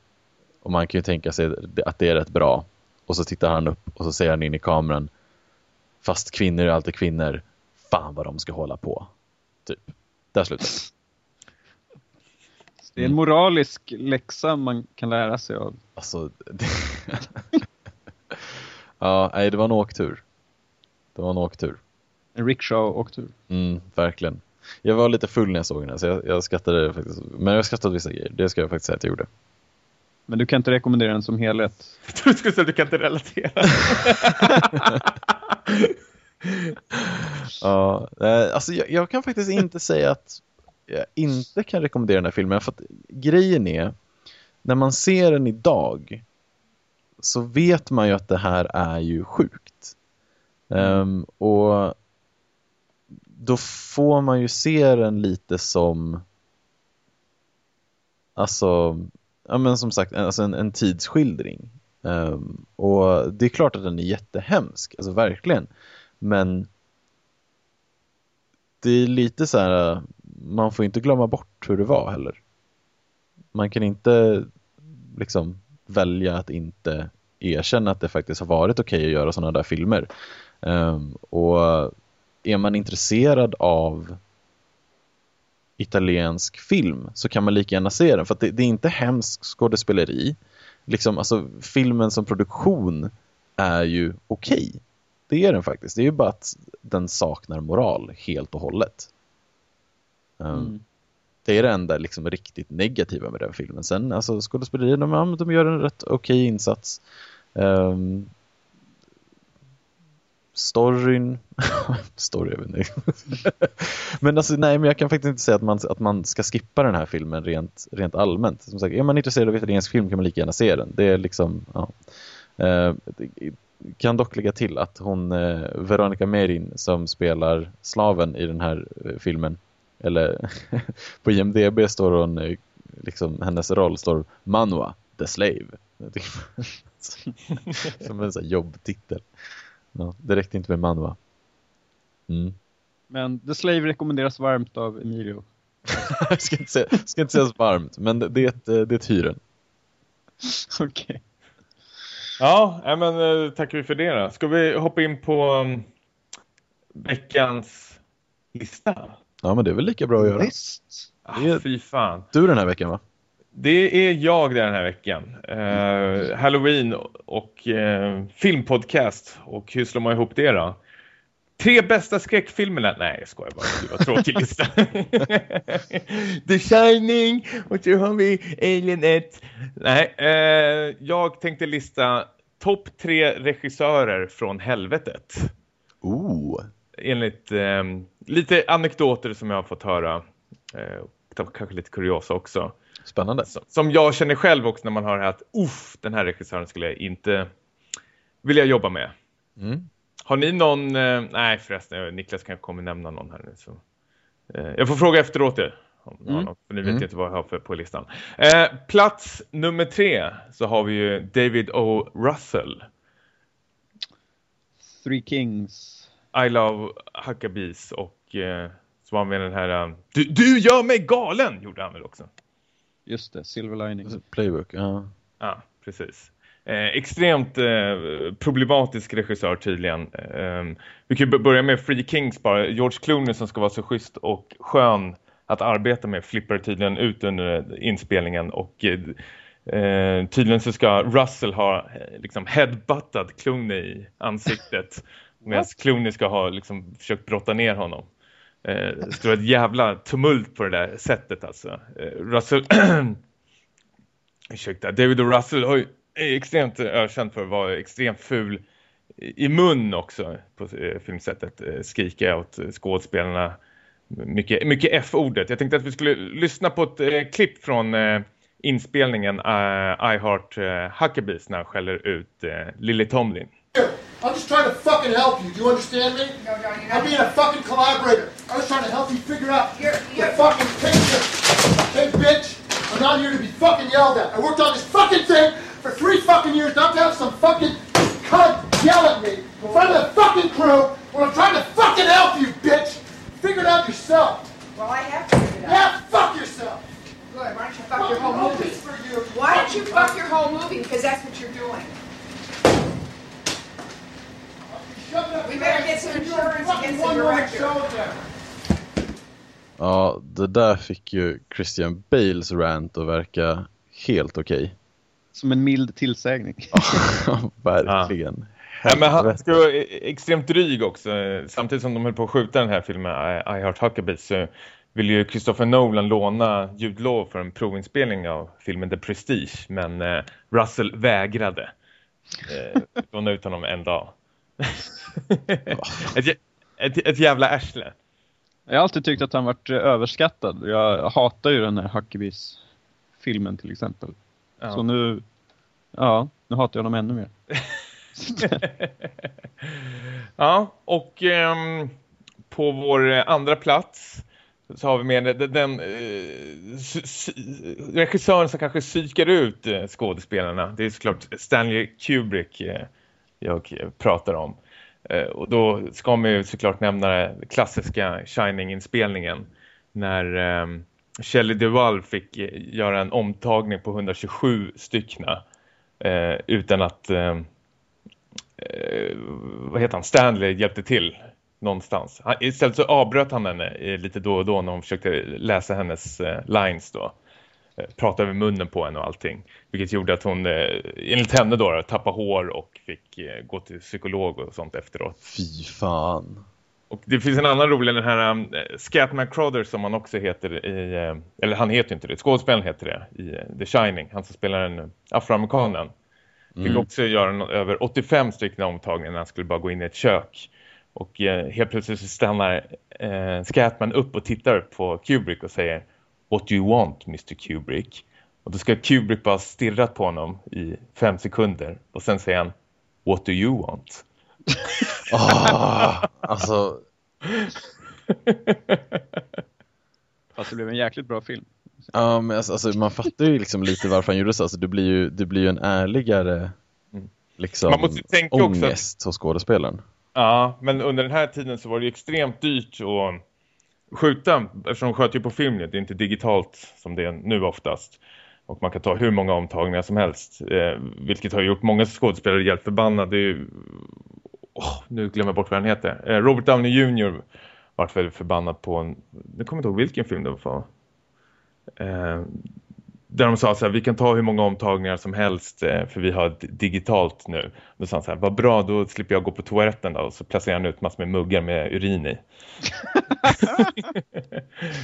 och man kan ju tänka sig att det är rätt bra. Och så tittar han upp och så säger han in i kameran. Fast kvinnor är alltid kvinnor. Fan vad de ska hålla på. Typ. Där slutar det. Är en moralisk läxa man kan lära sig av. Alltså, det... ja, nej, det var en åktur. Det var en åktur. En rickshaw-åktur. Mm, verkligen. Jag var lite full när jag såg den här, så jag, jag skrattade faktiskt. Men jag skrattade vissa grejer. Det ska jag faktiskt säga att jag gjorde. Men du kan inte rekommendera den som helhet. Jag trodde du skulle säga att du kan inte relatera. Ja, eh, alltså jag, jag kan faktiskt inte säga att jag inte kan rekommendera den här filmen. För att grejen är, när man ser den idag så vet man ju att det här är ju sjukt. Um, och då får man ju se den lite som alltså, ja men som sagt, alltså en, en tidsskildring. Um, och det är klart att den är jättehemsk, alltså verkligen. Men det är lite så här, man får inte glömma bort hur det var heller. Man kan inte liksom välja att inte erkänna att det faktiskt har varit okej att göra sådana där filmer. Um, och är man intresserad av italiensk film så kan man lika gärna se den för att det, det är inte hemskt skådespeleri. Liksom, alltså, filmen som produktion är ju okej. Det är den faktiskt. Det är ju bara att den saknar moral helt och hållet. Um, Mm. Det är det enda liksom, riktigt negativa med den filmen. Sen alltså, skådespeleriet, de, ja, de gör en rätt okej insats. Um, storyn story, jag vet inte. men alltså nej, men jag kan faktiskt inte säga att man, att man ska skippa den här filmen rent, rent allmänt. Som sagt, är man intresserad av italiensk film kan man lika gärna se den. Det är liksom, ja. Eh, det kan dock lägga till att hon, eh, Veronica Merin, som spelar slaven i den här eh, filmen, eller på IMDB står hon, eh, liksom, hennes roll står Manua, the slave. Tycker- Som en sån här jobbtitel. Ja, det räckte inte med Manua. Mm. Men The Slave rekommenderas varmt av Emilio. Jag ska inte säga, ska inte säga varmt, men det, det, är ett, det är ett hyren. Okej. Ja, nej, men eh, tackar vi för det då. Ska vi hoppa in på um, veckans lista? Ja, men det är väl lika bra att göra. Visst. Ah, Det är- Fy fan. Du den här veckan va? Det är jag den här veckan. Eh, Halloween och eh, filmpodcast. Och hur slår man ihop det då? Tre bästa skräckfilmerna. Nej, jag skojar bara. Det var tråkig lista. The Shining och så har vi Alien 1. Nej, eh, jag tänkte lista topp tre regissörer från helvetet. Oh. Enligt eh, lite anekdoter som jag har fått höra. Eh, kanske lite kuriosa också Spännande. som, som jag känner själv också när man har att uff, den här regissören skulle jag inte vilja jobba med. Mm. Har ni någon, eh, nej förresten, Niklas kanske kommer nämna någon här nu. Så. Eh, jag får fråga efteråt det. Om Mm. någon, för ni vet Mm. inte vad jag har för på listan. Eh, plats nummer tre så har vi ju David O. Russell. Three Kings. I Love Huckabees och eh, så var med den här eh, du, du gör mig galen gjorde han väl också. Just det, Silver Lining. Playbook, ja. Ja, precis. Eh, extremt eh, problematisk regissör tydligen. Eh, vi kan börja med Free Kings bara. George Clooney som ska vara så schysst och skön att arbeta med flippar tydligen ut under inspelningen och eh, tydligen så ska Russell ha eh, liksom headbuttat Clooney i ansiktet medan Clooney ska ha liksom försökt brotta ner honom. Eh, det vara ett jävla tumult på det där sättet alltså. Eh, Russell ursäkta, David O. Russell har ju är extremt ökänd för att vara extremt ful i mun också på eh, filmsättet. Eh, Skrika åt eh, skådespelarna. Mycket, mycket F-ordet. Jag tänkte att vi skulle lyssna på ett eh, klipp från eh, inspelningen uh, I Heart uh, Huckabees när han skäller ut eh, Lily Tomlin. I'm just trying to fucking help you. Do you understand me? No, no, you're I'm being a fucking collaborator. I was trying to help you figure out You're- the fucking picture. Okay, bitch? I'm not here to be fucking yelled at. I worked on this fucking thing for three fucking years not to have some fucking cunt yell at me in front of the fucking crew when I'm trying to fucking help you, bitch. Figure it out yourself. Well, I have figured it out. Yeah, fuck yourself. Good. Why don't you fuck your whole movie? for you. Why don't you fuck your whole movie? Because that's what you're doing. We better get some insurance against the director. Ja, det där fick ju Christian Bales rant att verka helt okej. Som en mild tillsägning. Ja, Verkligen. Ja, men han ska vara e- extremt dryg också. Samtidigt som de höll på att skjuta den här filmen I, I Heart Huckabee så vill ju Christopher Nolan låna ljudlov för en provinspelning av filmen The Prestige. Men eh, Russell vägrade eh, låna ut honom en dag. ett, ett, ett jävla arsle. Jag har alltid tyckt att han varit eh, överskattad. Jag hatar ju den här Huckabees filmen till exempel. Ja. Så nu, ja, nu hatar jag honom ännu mer. ja, och ehm, på vår eh, andra plats så har vi med den, den eh, regissören som kanske psykar ut eh, skådespelarna. Det är såklart Stanley Kubrick eh, jag pratar om. Eh, och då ska man ju såklart nämna den klassiska Shining-inspelningen när eh, Shelley Duvall fick eh, göra en omtagning på 127 styckna eh, utan att ehm, eh, vad heter han, Stanley hjälpte till någonstans. Han, istället så avbröt han henne eh, lite då och då när hon försökte läsa hennes eh, lines då. Eh, prata över munnen på henne och allting. Vilket gjorde att hon, eh, enligt henne då, tappade hår och fick eh, gå till psykolog och sånt efteråt. Fy fan. Och det finns en annan rolig, den här Scatman Crowder som han också heter i, eller han heter inte det, skådespelaren heter det i The Shining. Han som spelar en afroamerikanen. Fick Mm. också göra över 85 stycken omtagningar när han skulle bara gå in i ett kök. Och helt plötsligt så stannar eh, Scatman upp och tittar på Kubrick och säger What do you want, Mr. Kubrick? Och då ska Kubrick bara stirrat på honom i fem sekunder. Och sen säger han What do you want? Ah, alltså, Fast det blev en jäkligt bra film. ja, men alltså, alltså, man fattar ju liksom lite varför han gjorde så. Alltså, det blir ju, det blir ju en ärligare Mm. liksom, Man måste tänka också att- ångest hos skådespelaren. Ja, men under den här tiden så var det ju extremt dyrt att skjuta. Eftersom de sköt ju på film. Det är inte digitalt som det är nu oftast. Och man kan ta hur många omtagningar som helst. Eh, vilket har gjort många skådespelare helt förbannade. Det är ju... Oh, nu glömmer jag bort vad han heter. Eh, Robert Downey Jr. vart väldigt förbannad på en... Jag kommer inte ihåg vilken film det var. Eh, där de sa så här, vi kan ta hur många omtagningar som helst eh, för vi har digitalt nu. Då sa han så här, vad bra, då slipper jag gå på toaletten då. Och så placerar han ut massor med muggar med urin i.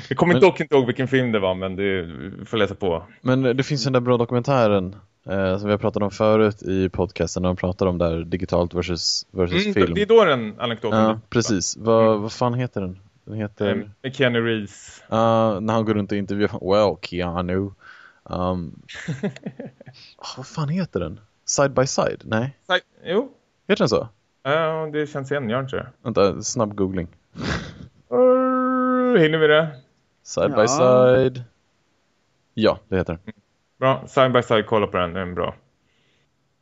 jag kommer Men- dock inte ihåg vilken film det var, men det vi får läsa på. Men det finns den där bra dokumentären eh, som vi har pratat om förut i podcasten när de pratar om där digitalt versus, versus Mm, film. det är då den anekdoten. Ja, precis. Vad, vad fan heter den? Den heter... Med Keanu Reeves. Ja, när han går runt och intervjuar. Well, Keanu. Um, ah, vad fan heter den? Side by side? Nej, Side- Jo, heter den så? ja, det känns igen, gör inte det? Vänta, snabb googling. Uh, hinner vi det? Side Ja. by side. Ja, det heter den. Bra, side by side, kolla på den, den är bra.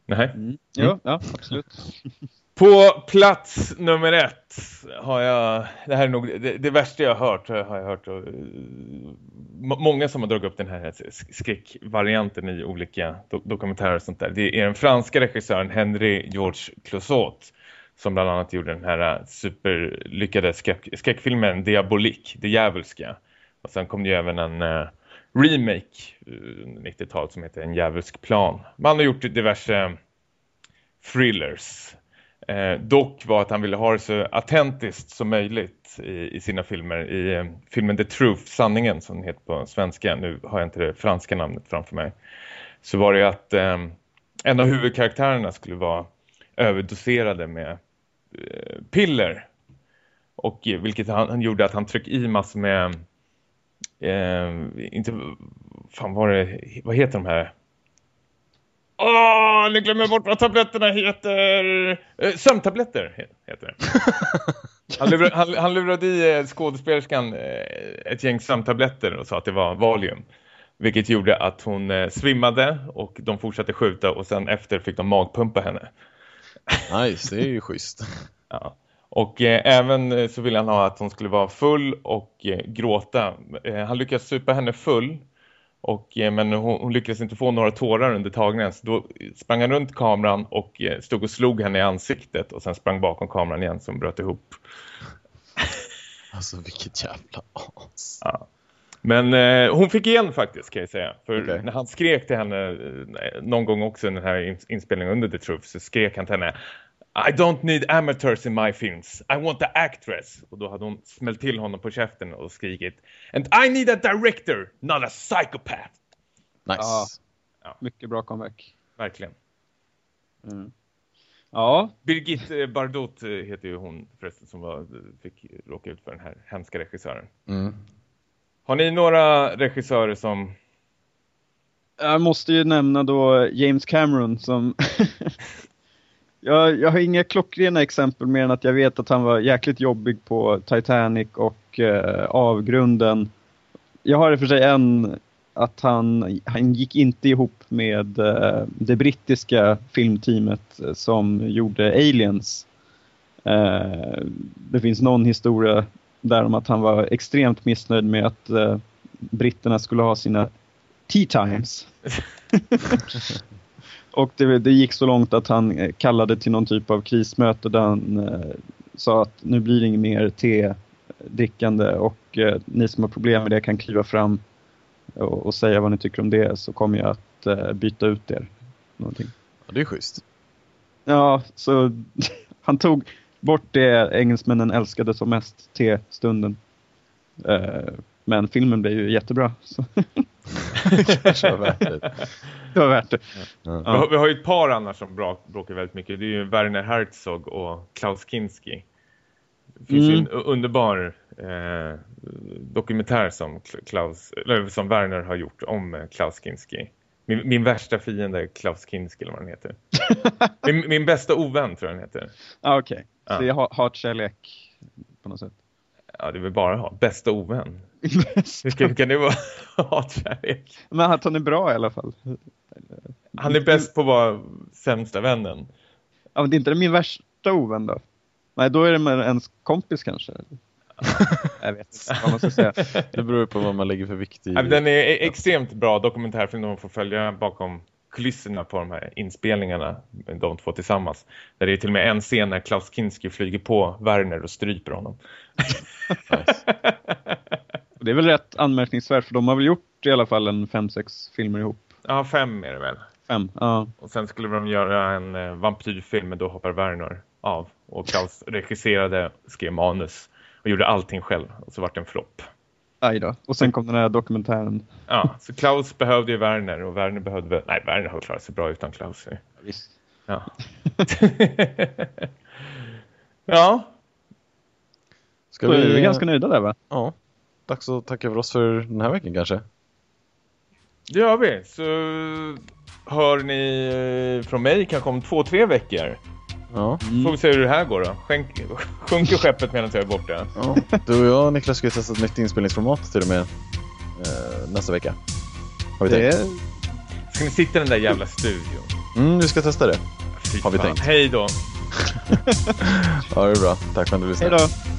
Nej. Ja, ja, absolut. På plats nummer ett har jag, det här är nog det, det värsta jag har hört, eh, har jag hört. Eh, och, många som har dragit upp den här skräckvarianten i olika do dokumentärer och sånt där. Det är den franska regissören Henry George Clouzot som bland annat gjorde den här eh, superlyckade skräck, skräckfilmen Diabolik, det djävulska. Och sen kom det ju även en uh, remake uh, 90-talet som heter En djävulsk plan. Man har gjort diverse thrillers. Eh, dock var att han ville ha det så autentiskt som möjligt i, i sina filmer. I eh, filmen The Truth, Sanningen som den heter på svenska. Nu har jag inte det franska namnet framför mig. Så var det att eh, en av huvudkaraktärerna skulle vara överdoserade med eh, piller. Och eh, vilket han, han gjorde att han tryckte i massor med eh, inte fan var det vad heter de här Åh, nu glömmer jag bort vad tabletterna heter. Eh, sömntabletter he- heter det. Han lurade, han, han lurade i eh, skådespelerskan eh, ett gäng sömntabletter och sa att det var Valium. Vilket gjorde att hon eh, svimmade och de fortsatte skjuta och sen efter fick de magpumpa henne. Nice, det är ju schysst. Ja. Och eh, även så ville han ha att hon skulle vara full och eh, gråta. Eh, han lyckades supa henne full. Och, eh, men hon, hon lyckades inte få några tårar under tagningen. Så då sprang han runt kameran och eh, stod och slog henne i ansiktet. Och sen sprang bakom kameran igen som bröt ihop. Alltså vilket jävla as. Ja. Men eh, hon fick igen faktiskt kan jag säga. För Okej. när han skrek till henne eh, någon gång också i den här ins- inspelningen under The Truth så skrek han till henne I don't need amateurs in my films. I want the actress. Och då hade hon smält till honom på käften och skrikit And I need a director, not a psychopath. Nice. Ja. Mycket bra comeback. Verkligen. Mm. Ja, Birgit Bardot eh, heter ju hon förresten som var, fick råka ut för den här hemska regissören. Mm. Har ni några regissörer som jag måste ju nämna då James Cameron som... jag, jag har inga klockrena exempel mer än att jag vet att han var jäkligt jobbig på Titanic och eh, Avgrunden. Jag har i och för sig en att han, han gick inte ihop med eh, det brittiska filmteamet som gjorde Aliens. Eh, det finns någon historia där om att han var extremt missnöjd med att eh, britterna skulle ha sina tea times. och det, det gick så långt att han eh, kallade till någon typ av krismöte där han eh, sa att nu blir det inget mer te-drickande och eh, ni som har problem med det kan kliva fram och, och säga vad ni tycker om det så kommer jag att eh, byta ut er. Någonting. Ja, det är schysst. Ja, så han tog bort det engelsmännen älskade som mest, te-stunden. Eh, men filmen blev ju jättebra. Så Kanske var värt det. det var värt det. Vi, har, vi har ju ett par annars som bråkar väldigt mycket. Det är ju Werner Herzog och Klaus Kinski. Det finns ju Mm. en underbar eh, dokumentär som Klaus, eller som Werner har gjort om eh, Klaus Kinski. Min, min värsta fiende är Klaus Kinski eller vad han heter. min, min bästa ovän tror jag han heter. Ah, Okej, Ja. så det är ha- hatkärlek på något sätt. Ja, det vill bara ha. Bästa ovän. Hur hur kan det vara hatkärlek? Men att han är bra i alla fall. Han är bäst på att vara sämsta vännen. Ja, men det är inte min värsta ovän då? Nej, då är det med ens kompis kanske. jag vet inte vad man ska säga. Det beror på vad man lägger för vikt i. Ja, Den är e- extremt bra dokumentärfilm där man får följa bakom kulisserna på de här inspelningarna, de två tillsammans. Där det är till och med en scen när Klaus Kinski flyger på Werner och stryper honom. Det är väl rätt anmärkningsvärt för de har väl gjort i alla fall en fem, sex filmer ihop. Ja, fem är det väl. Fem, ja. Och sen skulle de göra en eh, vampyrfilm men då hoppar Werner av. Och Klaus regisserade, skrev manus och gjorde allting själv. Och så vart det en flopp. Aj då. Och sen kom den här dokumentären. Ja, så Klaus behövde ju Werner och Werner behövde... Nej, Werner har klarat sig bra utan Klaus. Visst. Ja. ja, Ska är vi... vi ganska nöjda där va? Ja. Dags att tacka för oss för den här veckan kanske. det gör vi. Så hör ni eh, från mig kanske om två, tre veckor. Ja. Mm. Får vi se hur det här går då. Skänk, sjunker skeppet medan jag är borta? Ja. Du och jag Niklas ska ju testa ett nytt inspelningsformat till och med eh, nästa vecka. Har vi det... tänkt? Ska ni sitta i den där jävla studion? Mm, vi ska testa det. Fy har vi fan. tänkt. Hej då! ja, det är bra. Tack för att du lyssnade. Hej då!